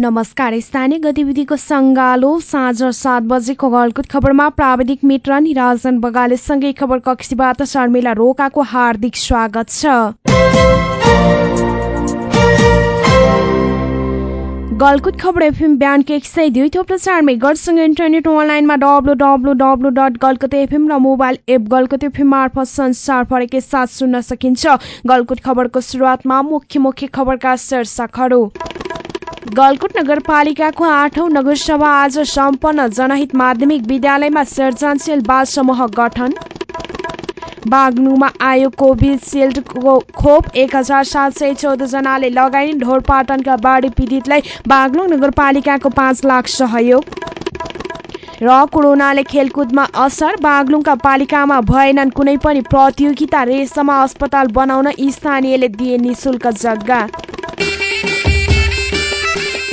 नमस्कार स्थानीय गतिविधिको सङ्गालो साँझ सात बजेको गलकुट खबरमा प्राविधिक मित्र निराजन बगालेसँगै खबर कक्षीबाट शर्मिला रोकाको हार्दिक स्वागत छ। गलकुट खबर एफएम बिहानको एक सय दुई थो प्रचारमै गर्सँग इन्टरनेट अनलाइनमा W W W dot Galkot FM र मोबाइल एप गलकुट एफएम मार्फत संसार फरेकै साथ सुन्न सकिन्छ। गलकुट खबरको सुरुवातमा मुख्य मुख्य खबरका शीर्षकहरू। गलकुट नगरपालिकाको आठौं नगरसभा आज सम्पन्न जनहित माध्यमिक विद्यालयमा सृजनशील बाल समूह गठन। बागलुङमा आयो कोभिसिल्डको खोप। एक हजार सात सय चौध जनाले लगाइन् ढोरपाटनका बाढी पीडितलाई बागलुङ नगरपालिकाको पाँच लाख सहयोग। र कोरोनाले खेलकुदमा असर। बागलुङका पालिकामा भएनन् कुनै पनि प्रतियोगिता। रेसमा अस्पताल बनाउन स्थानीयले दिए निशुल्क जग्गा।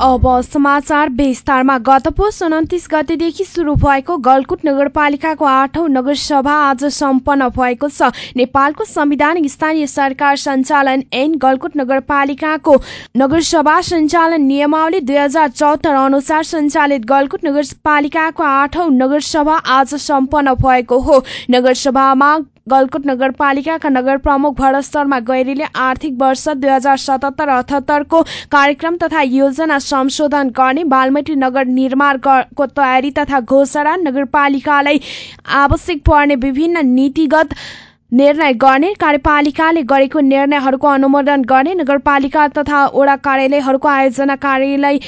अब समाचार विस्तारमा गत पुस उन्तिस गतेदेखि सुरु भएको गलकुट नगरपालिकाको आठौं नगरसभा आज सम्पन्न भएको छ। नेपालको संविधानिक स्थानीय सरकार सञ्चालन ऐन गलकुट नगरपालिकाको नगरसभा सञ्चालन नियमावली दुई हजार चौहत्तर अनुसार सञ्चालित गलकुट नगरपालिकाको आठौं नगरसभा आज सम्पन्न भएको हो। नगरसभामा गलकुट नगरपालिकाका नगर प्रमुख भरत शर्मा गैरीले आर्थिक वर्ष दुई हजार सतहत्तर अठहत्तरको कार्यक्रम तथा योजना संशोधन गर्ने बालमेटी नगर निर्माणको तयारी तथा घोषणा नगरपालिकालाई आवश्यक पर्ने विभिन्न नीतिगत निर्णय गर्ने कार्यपालिकाले गरेको निर्णयहरूको अनुमोदन गर्ने नगरपालिका तथा वडा कार्यालयहरूको आयोजना कार्यालय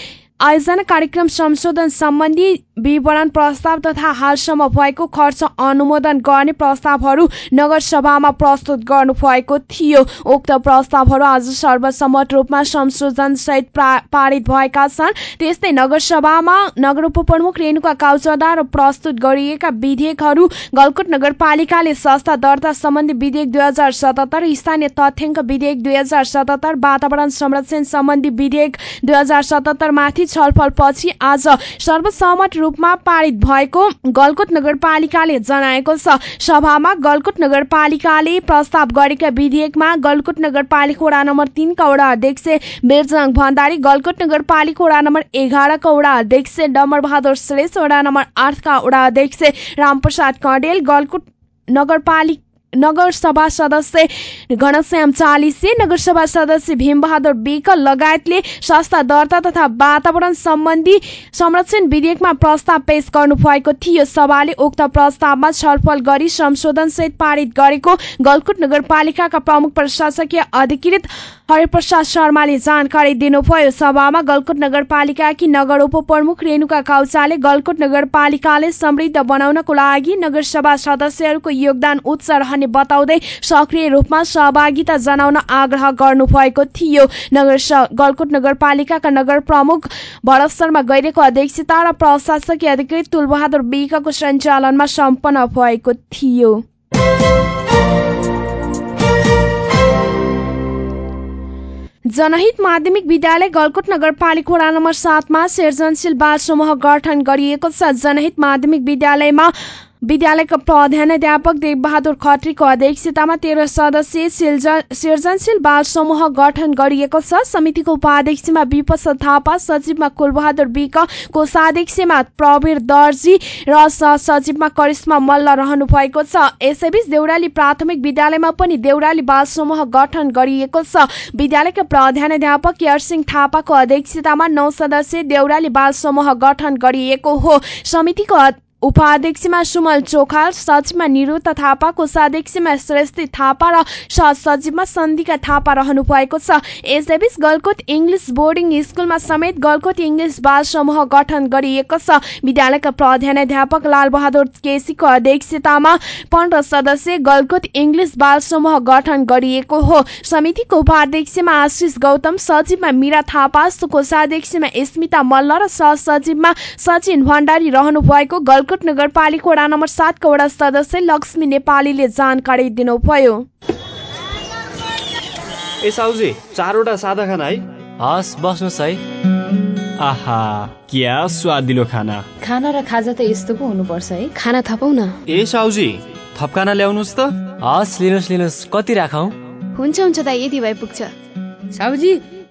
आयोजना कार्यक्रम संशोधन सम्बन्धी विवरण प्रस्ताव तथा हालसम्म भएको खर्च अनुमोदन गर्ने प्रस्तावहरू नगरसभामा प्रस्तुत गर्नु भएको थियो। उक्त प्रस्तावहरू आज सर्वसम्मत रूपमा संशोधन सहित पारित भएका छन्। त्यस्तै नगरसभामा नगर उपप्रमुख रेणुका काउचौदार प्रस्तुत गरिएका विधेयकहरू गलकुट नगरपालिकाले संस्था दर्ता सम्बन्धी विधेयक दुई हजार सतहत्तर स्थानीय तथ्याङ्क विधेयक दुई हजार सतहत्तर वातावरण संरक्षण सम्बन्धी विधेयक दुई हजार माथि छलफलपछि आज सर्वसम्मत रूपमा पारित भएको गलकुट नगरपालिकाले जनाएको छ। सभामा गलकुट नगरपालिकाले प्रस्ताव गरेका विधेयकमा गलकुट नगरपालिका वडा नम्बर तीनका वडा अध्यक्ष बिरजङ भण्डारी गलकुट नगरपालिका वडा नम्बर एघारका वडा अध्यक्ष डम्बर बहादुर श्रेष्ठ वडा नम्बर आठका वडा अध्यक्ष रामप्रसाद कडेल गलकुट नगरपालिका नगरसभा सदस्य घनश्याम चालिसे नगरसभा सदस्य भीमबहादुर विक लगायतले संस्था दर्ता तथा वातावरण सम्बन्धी संरक्षण विधेयकमा प्रस्ताव पेश गर्नु भएको थियो। सभाले उक्त प्रस्तावमा छलफल गरी संशोधन सहित पारित गरेको गलकुट नगरपालिकाका प्रमुख प्रशासकीय अधिकृत हरिप्रसाद शर्माले जानकारी दिनुभयो। सभामा गलकुट नगरपालिकाकी नगर उपप्रमुख रेणुका काउचाले गलकुट नगरपालिकाले समृद्ध बनाउनको लागि नगरसभा सदस्यहरूको योगदान उच्च रहने बताउँदै सक्रिय रूपमा सहभागिता जनाउन आग्रह गर्नुभएको थियो। नगर गलकुट नगरपालिकाका नगर प्रमुख भरत शर्मा गैरेको अध्यक्षता र प्रशासकीय अधिकृत तुलबहादुर विकको सञ्चालनमा सम्पन्न भएको थियो। जनहित माध्यमिक विद्यालय गलकोट नगरपालिका वडा नम्बर सातमा सृजनशील बाल समूह गठन गरिएको छ। जनहित माध्यमिक विद्यालयमा विद्यालयका प्रधानाध्यापक देवबहादुर खत्रीको अध्यक्षतामा तेह्र सदस्यीय सृजनशील बाल समूह गठन गरिएको छ। समितिको उपाध्यक्षमा विपस थापा सचिवमा कुलबहादुर विक कोषाध्यक्षमा प्रवीर दर्जी र सचिवमा करिश्मा मल्ल रहनु भएको छ। यसैबीच देउराली प्राथमिक विद्यालयमा पनि देउराली बाल समूह गठन गरिएको छ। विद्यालयका प्रधानाध्यापक केयरसिंह थापाको अध्यक्षतामा नौ सदस्यीय देउराली बाल समूह गठन गरिएको हो। समितिको उपाध्यक्षमा सुमल चोखाल सचिवमा निरुता थापा कोषाध्यक्षमा श्रेष्ठी थापा र सचिवमा सन्धिका थापा रहनु भएको छ। यसैबीच गलकोट इङ्ग्लिस बोर्डिङ स्कुलमा समेत गलकोट इङ्ग्लिस बाल समूह गठन गरिएको छ। विद्यालयका प्रधानाध्यापक लालबहादुर केसीको अध्यक्षतामा पन्ध्र सदस्यीय गलकोट इङ्ग्लिस बाल समूह गठन गरिएको हो। समितिको उपाध्यक्षमा आशिष गौतम सचिवमा मिरा थापा कोषाध्यक्षमा स्मिता मल्ल र सहसचिवमा सचिन भण्डारी रहनु भएको गलकोट बालकोट नगरपालिका वडा नम्बर सातका वडा सदस्य लक्ष्मी नेपालीले जानकारी दिनुभयो। ए साउजी चारवटा सादा खाना है? हस् बस्नुहोस् है। आहा क्या स्वादिलो खाना। खाना र खाजा त यस्तो पो हुनुपर्छ है। खाना थपौ न ए साउजी थप खाना ल्याउनुहोस् त। हस् लिनुहोस् लिनुहोस्। कति राखौ? हुन्छ हुन्छ त यति भए पुग्छ साउजी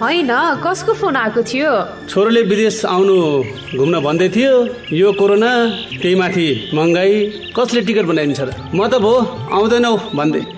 होइन कसको फोन आएको थियो? छोरोले विदेश आउनु घुम्न भन्दै थियो यो कोरोना त्यही माथि महँगाई कसले टिकट बनाइदिन्छ र? म त भो आउँदैनौ भन्दै।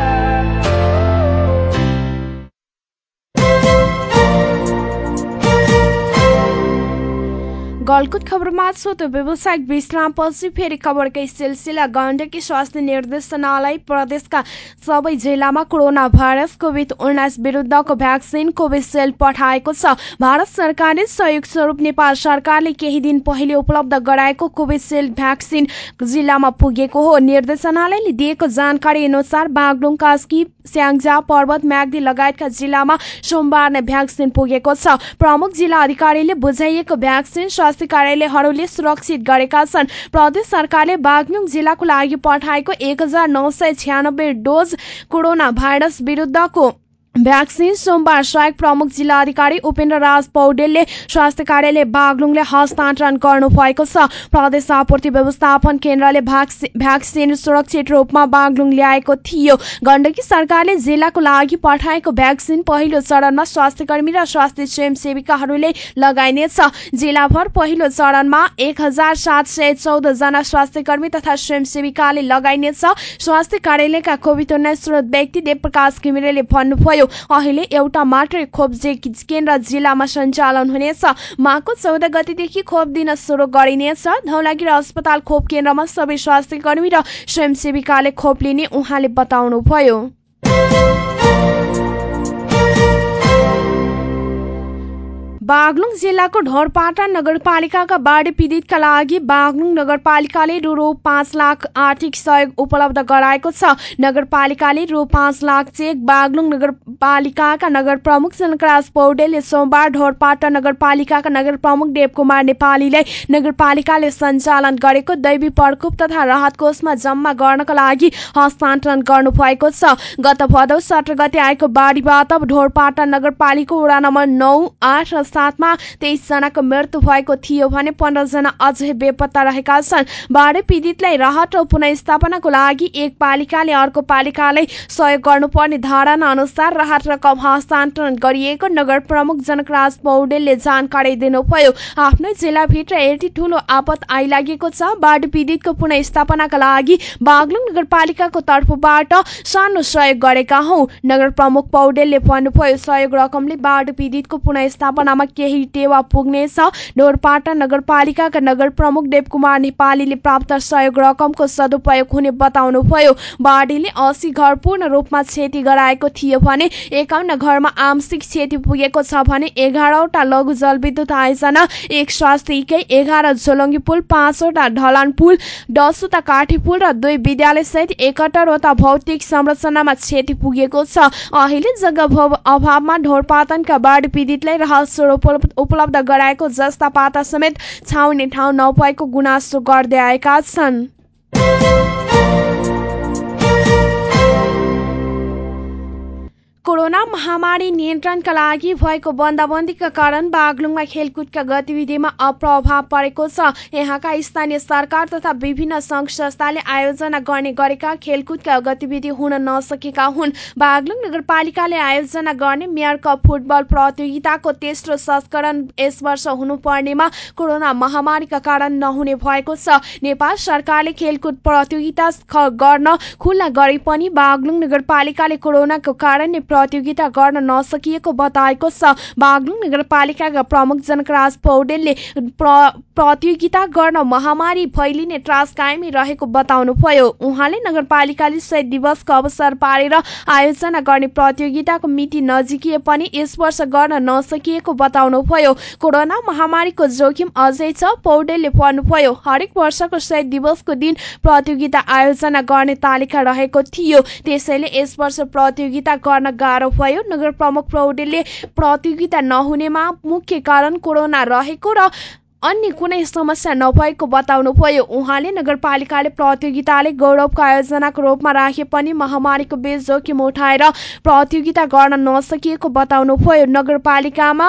गलकुट खबरमा छोटो व्यावसायिक विश्रामपछि फेरि खबरकै सिलसिला गण्डकी स्वास्थ्य निर्देशनालय प्रदेशका सबै जिल्लामा कोरोना भाइरस कोभिड उन्नाइस विरुद्धको भ्याक्सिन कोभिसिल्ड पठाएको छ। भारत सरकारले सहयोग स्वरूप नेपाल सरकारले केही दिन पहिले उपलब्ध गराएको कोभिसिल्ड भ्याक्सिन जिल्लामा पुगेको हो। निर्देशनालयले दिएको जानकारी अनुसार बागलुङ कास्की स्याङ्जा पर्वत म्याग्दी लगायतका जिल्लामा सोमबार नै भ्याक्सिन पुगेको छ। प्रमुख जिल्ला अधिकारीले बुझाइएको भ्याक्सिन स्वास्थ्य कार्यालयहरूले सुरक्षित गरेका छन्। प्रदेश सरकारले बागलुङ जिल्लाको लागि पठाएको एक डोज कोरोना भाइरस विरुद्धको भ्याक्सिन सोमबार सहायक प्रमुख जिल्लाधिकारी उपेन्द्र राज पौडेलले स्वास्थ्य कार्यालय बागलुङले हस्तान्तरण गर्नु भएको छ। प्रदेश आपूर्ति व्यवस्थापन केन्द्रले भ्याक्सिन सुरक्षित रूपमा बागलुङ ल्याएको थियो। गण्डकी सरकारले जिल्लाको लागि पठाएको भ्याक्सिन पहिलो चरणमा स्वास्थ्य कर्मी र स्वास्थ्य स्वयंसेविकाहरूले लगाइनेछ। जिल्लाभर पहिलो चरणमा एक हजार सात सय चौध जना स्वास्थ्य कर्मी तथा स्वयंसेविकाले लगाइनेछ। स्वास्थ्य कार्यालयका कोभिड उन्नाइस व्यक्ति देवप्रकाश घिमिरेले भन्नुभयो अहिले एउटा मात्रै खोप केन्द्र जिल्लामा सञ्चालन हुनेछ माको चौध गतिदेखि खोप दिन सुरु गरिनेछ। धौलागिरी अस्पताल खोप केन्द्रमा सबै स्वास्थ्य कर्मी र स्वयंसेविकाले खोप लिने उहाँले बताउनुभयो। बागलुङ जिल्लाको ढोरपाटा नगरपालिकाका बाढी पीडितका लागि बागलुङ नगरपालिकाले रु पाँच लाख आर्थिक सहयोग उपलब्ध गराएको छ। नगरपालिकाले रु पाँच लाख चेक बागलुङ नगरपालिकाका नगर प्रमुख जनकराज पौडेलले सोमबार ढोरपाटा नगरपालिकाका नगर प्रमुख देवकुमार नेपालीले नगरपालिकाले सञ्चालन गरेको दैवी प्रकोप तथा राहत कोषमा जम्मा गर्नका लागि हस्तान्तरण गर्नुभएको छ। गत भदौ सत्र गते आएको बाढीबाट ढोरपाटा नगरपालिका वडा नम्बर नौ आठ र साथमा तेइसजनाको मृत्यु भएको थियो भने पन्ध्रजना अझै बेपत्ता रहेका छन्। बाढी पीडितलाई राहत र पुनस्थापनाको लागि एक पालिकाले अर्को पालिकालाई सहयोग गर्नुपर्ने धारणा अनुसार राहत रकम हस्तान्तरण गरिएको नगर प्रमुख जनकराज पौडेलले जानकारी दिनुभयो। आफ्नो जिल्लाभित्र यति ठूलो आपत आइलागेको छ। बाढी पीडितको पुनस्थापनाका लागि बागलुङ नगरपालिकाको तर्फबाट सानो सहयोग गरेका हौ। नगर प्रमुख पौडेलले भन्नुभयो सहयोग रकमले बाढी पीडितको पुनस्थापनामा केही टेवा पुग्नेछ। ढोरपाटा नगरपालिकाका नगर प्रमुख देवकुमार नेपालीले प्राप्त सहयोग रकमको सदुपयोग हुने बताउनुभयो। बाढीले असी घर पूर्ण रूपमा क्षति गराएको थियो भने एकाउन्न घरमा आंशिक क्षति पुगेको छ भने एघारवटा लघु जलविद्युत आयोजना एक स्वास्थ्य इकाइ एघार झोलङ्गी पुल पाँचवटा ढलान पुल दसवटा काठी पुल र दुई विद्यालय सहित एकहत्तरवटा भौतिक संरचनामा क्षति पुगेको छ। अहिले जग्गा अभावमा ढोरपातनका बाढी पीडितलाई राहत उपलब्ध गराएको जस्ता पाता समेत छाउने ठाउँ नपाएको गुनासो गर्दै आएका छन्। कोरोना महामारी नियन्त्रणका लागि भएको बन्दाबन्दीका कारण बागलुङमा खेलकुदका गतिविधिमा अप्रभाव परेको छ। यहाँका स्थानीय सरकार तथा विभिन्न सङ्घ संस्थाले आयोजना गर्ने गरेका खेलकुदका गतिविधि हुन नसकेका हुन्। बागलुङ नगरपालिकाले आयोजना गर्ने मेयर कप फुटबल प्रतियोगिताको तेस्रो संस्करण यस वर्ष हुनुपर्नेमा कोरोना महामारीका कारण नहुने भएको छ। नेपाल सरकारले खेलकुद प्रतियोगिता गर्न खुल्ला गरे पनि बागलुङ नगरपालिकाले कोरोनाको कारण प्रतियोगिता गर्न नसकिएको बताएको छ। बागलुङ नगरपालिकाका प्रमुख जनकराज पौडेलले प्रतियोगिता गर्न महामारी फैलिने त्रास कायमी रहेको बताउनुभयो। उहाँले नगरपालिकाले शहीद दिवसको अवसर पारेर आयोजना गर्ने प्रतियोगिताको मिति नजिकिए पनि यस वर्ष गर्न नसकिएको बताउनुभयो। कोरोना महामारीको जोखिम अझै छ पौडेलले भन्नुभयो हरेक वर्षको शहीद दिवसको दिन प्रतियोगिता आयोजना गर्ने तालिका रहेको थियो। त्यसैले यस वर्ष प्रतियोगिता गर्न गाह्रो भयो। नगर प्रमुख पौडेलले प्रतियोगिता नहुनेमा मुख्य कारण कोरोना रहेको र अन्य कुनै समस्या नभएको बताउनुभयो। उहाँले नगरपालिकाले प्रतियोगिताले गौरवको आयोजनाको रूपमा राखे पनि महामारीको बीच जोखिम उठाएर प्रतियोगिता गर्न नसकिएको बताउनुभयो। नगरपालिकामा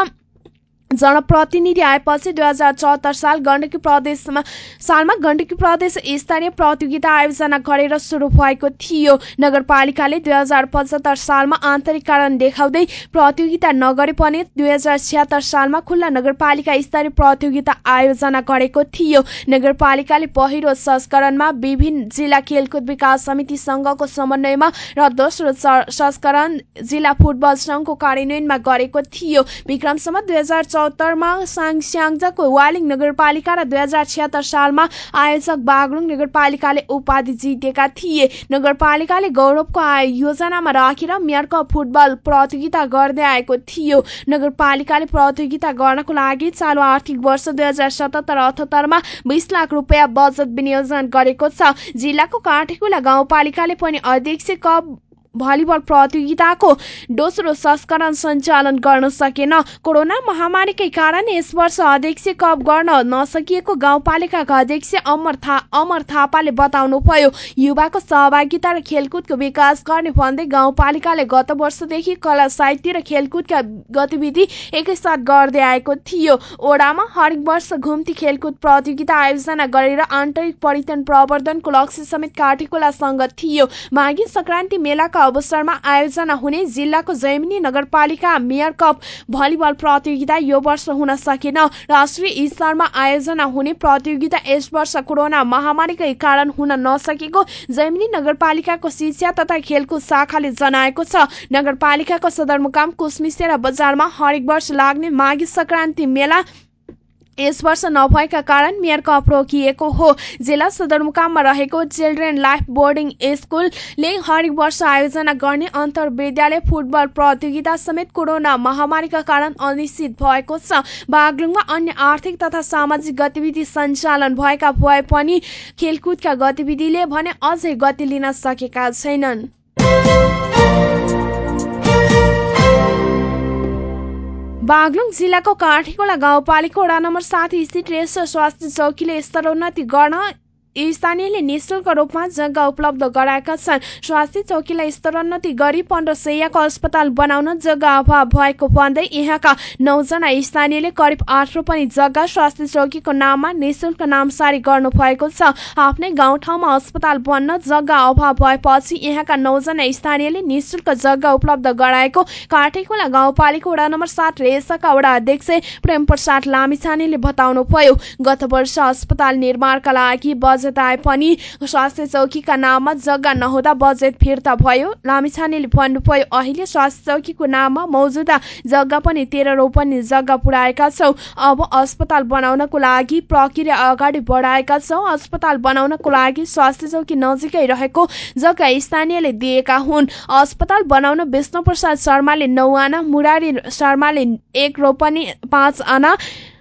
जनप्रतिनिधि आएपछि दुई हजार चौहत्तर साल गण्डकी प्रदेशमा सालमा गण्डकी प्रदेश स्तरीय प्रतियोगिता आयोजना गरेर सुरु भएको थियो। नगरपालिकाले दुई हजार पचहत्तर सालमा आन्तरिक कारण देखाउँदै प्रतियोगिता नगरे पनि दुई हजार छ्यात्तर सालमा खुल्ला नगरपालिका स्तरीय प्रतियोगिता आयोजना गरेको थियो। नगरपालिकाले पहिलो संस्करणमा विभिन्न जिल्ला खेलकुद विकास समिति संघको समन्वयमा र दोस्रो संस्करण जिल्ला फुटबल संघको कार्यान्वयनमा गरेको थियो। विक्रमसम्म दुई हजार चौहत्तरमा स्याङ्जाको वालिङ नगरपालिका र दुई हजार छिहत्तर सालमा आयोजक बागलुङ नगरपालिकाले उपाधि जितेका थिए। नगरपालिकाले गौरवको योजनामा राखेर मेयरको फुटबल प्रतियोगिता गर्दै आएको थियो। नगरपालिकाले प्रतियोगिता गर्नको लागि चालु आर्थिक वर्ष दुई हजार सतहत्तर अठहत्तरमा बिस लाख रुपियाँ बजेट विनियोजन गरेको छ। जिल्लाको काठेकुला गाउँपालिकाले पनि अध्यक्ष कप भलिबल प्रतियोगिताको दोस्रो संस्करण सञ्चालन गर्न सकेन। कोरोना महामारीकै कारण यस वर्ष अध्यक्ष कप गर्न नसकिएको गाउँपालिकाका अध्यक्ष अमर था अमर थापाले बताउनुभयो। युवाको सहभागिता र खेलकुदको विकास गर्ने भन्दै गाउँपालिकाले गत वर्षदेखि कला साहित्य र खेलकुदका गतिविधि एकैसाथ गर्दै आएको थियो। ओडामा हरेक वर्ष घुम्ती खेलकुद प्रतियोगिता आयोजना गरेर आन्तरिक परिवर्तन प्रवर्धनको लक्ष्य समेत काटेकोलासँग थियो। माघी संक्रान्ति मेलाका अवसरमा आयोजना हुने जिल्लाको जैमिनी नगरपालिका मेयर कप भलिबल प्रतियोगिता यो वर्ष हुन सकेन। राष्ट्रिय स्तरमा आयोजना हुने प्रतियोगिता यस वर्ष कोरोना महामारीकै कारण हुन नसकेको जैमिनी नगरपालिकाको शिक्षा तथा खेलकुद शाखाले जनाएको छ। नगरपालिकाको सदरमुकाम कुसमिसेरा बजारमा हरेक वर्ष लाग्ने माघी संक्रान्ति मेला यस वर्ष नभएका कारण मेयर कप रोकिएको हो। जिल्ला सदरमुकाममा रहेको चिल्ड्रेन लाइफ बोर्डिङ स्कुलले हरेक वर्ष आयोजना गर्ने अन्तर विद्यालय फुटबल प्रतियोगिता समेत कोरोना महामारीका कारण अनिश्चित भएको छ। बागलुङमा अन्य आर्थिक तथा सामाजिक गतिविधि सञ्चालन भएका भए पनि खेलकुदका गतिविधिले भने अझै गति लिन सकेका छैनन्। बागलुङ जिल्लाको काठीकोला गाउँपालिका वडा नम्बर सात स्थित रेस स्वास्थ्य चौकीले स्तरोन्नति गर्न स्थानीयले निशुल्क रूपमा जग्गा उपलब्ध गराएका छन्। स्वास्थ्य चौकीलाई स्तरोन्नति गरी पन्ध्र सयको अस्पताल बनाउन जग्गा अभाव भएको भन्दै यहाँका नौजना स्थानीयले करिब आठ रोपनी जग्गा स्वास्थ्य चौकीको नाममा निशुल्क नामसारी गर्नु भएको छ। आफ्नै गाउँठाउँमा अस्पताल बन्न जग्गा अभाव भएपछि यहाँका नौजना स्थानीयले निशुल्क जग्गा उपलब्ध गराएको काठेकोला गाउँपालिका वडा नम्बर सात रेसाका वडा अध्यक्ष प्रेम प्रसाद लामिछानेले बताउनुभयो। गत वर्ष अस्पताल निर्माणका लागि आए पनि स्वास्थ्य चौकीका नाममा जग्गा नहुँदा बजेट फिर्ता भयो। लामिछानेले भन्नुभयो अहिले स्वास्थ्य चौकीको नाममा मौजुदा जग्गा पनि तेह्र रोपनी जग्गा पुर्याएका छौँ। अब अस्पताल बनाउनको लागि प्रक्रिया अगाडि बढाएका छौँ। अस्पताल बनाउनको लागि स्वास्थ्य चौकी नजिकै रहेको जग्गा स्थानीयले दिएका हुन्। अस्पताल बनाउन विष्णु प्रसाद शर्माले नौ आना मुरारी शर्माले एक रोपनी पाँच आना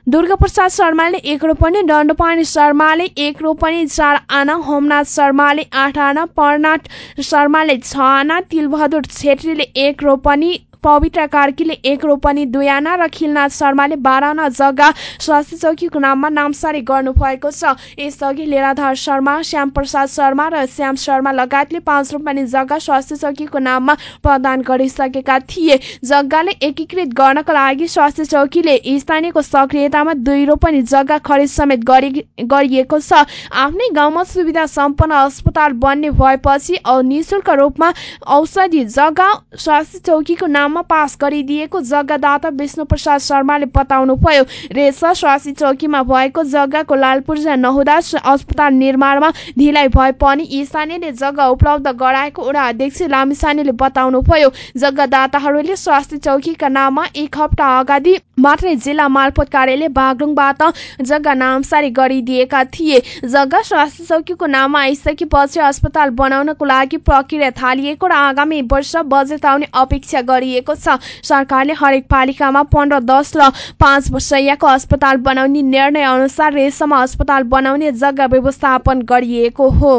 दुर्गाप्रसाद शर्माले एक रोपनी दण्डपाणी शर्माले एक रोपनी चार आना होमनाथ शर्माले आठ आना पर्नाथ शर्माले छ आना तिलबहादुर छेत्रीले एक रोपनी पवित्र कार्कीले एक रोपनी दुई आना र खिलनाथ शर्माले बाह्र आना जग्गा स्वास्थ्य चौकीको नाममा नामसारी गर्नुभएको छ। यसअघि लेराधार शर्मा श्याम प्रसाद शर्मा र श्याम शर्मा लगायतले पाँच रोपनी जग्गा स्वास्थ्य चौकीको नाममा प्रदान गरिसकेका थिए। जग्गाले एकीकृत गर्नका लागि स्वास्थ्य चौकीले स्थानीयको सक्रियतामा दुई रोपनी जग्गा खरिद समेत गरिएको छ। आफ्नै गाउँमा सुविधा सम्पन्न अस्पताल बन्ने भएपछि निशुल्क रूपमा औषधि जग्गा स्वास्थ्य चौकीको नाम नाममा पास गरिदिएको जग्गादाता विष्णु प्रसाद शर्माले बताउनुभयो रेसा स्वासी चौकीमा भएको जग्गाको लाल पूर्जा नहुँदा अस्पताल निर्माणमा ढिलाइ भए पनि स्थानीयले जग्गा उपलब्ध गराएको वडा अध्यक्ष लामिसानेले बताउनुभयो जग्गादाताहरूले स्वास्थ्य चौकीका नाममा एक हप्ता अगाडि मात्रै जिल्ला मालपोत कार्यालय बागलुङबाट जग्गा नामसारी गरिदिएका थिए। जग्गा स्वास्थ्य चौकीको नाममा आइसकेपछि अस्पताल बनाउनको लागि प्रक्रिया थालिएको र आगामी वर्ष बजेट आउने अपेक्षा गरिएको गरिएको छ। सरकारले हरेक पालिकामा पन्ध्र दस र पाँच वर्षको अस्पताल बनाउने निर्णय अनुसार रेसम अस्पताल बनाउने जग्गा व्यवस्थापन गरिएको हो।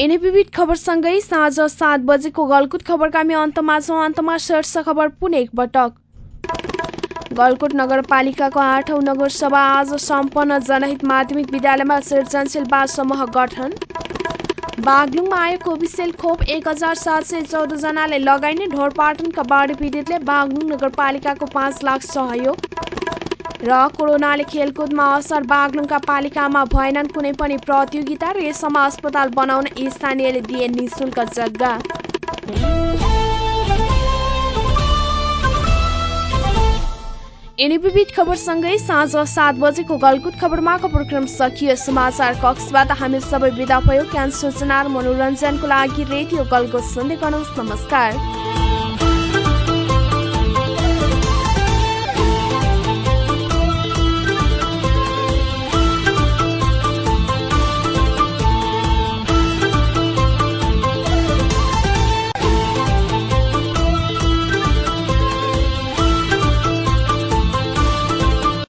यिनै खबरसँगै साँझ सात बजेको गलकुट खबरका हामी अन्तमा छौँ। अन्तमा शीर्ष खबर पुनः एकपटक गलकुट नगरपालिकाको आठौँ नगरसभा आज सम्पन्न जनहित माध्यमिक विद्यालयमा सृजनशील बाल समूह गठन। बागलुङमा आयो कोभिसिल्ड खोप एक हजार सात सय चौधजनाले लगाइने ढोरपाटनका बाढी पीडितले बागलुङ नगरपालिकाको पाँच लाख सहयोग र कोरोनाले खेलकुदमा असर बागलुङका पालिकामा भएनन् कुनै पनि प्रतियोगिता र यसमा अस्पताल बनाउन स्थानीयले दिए निशुल्क जग्गा। यिनी विविध खबरसँगै साँझ सात बजेको गलकुट खबरमा कार्यक्रम सकियो। समाचार कक्षबाट हामी सबै विदा भयो। ज्ञान सूचना र मनोरञ्जनको लागि रेडियो गलकुट सुन्दै गर्नुहोस्। नमस्कार।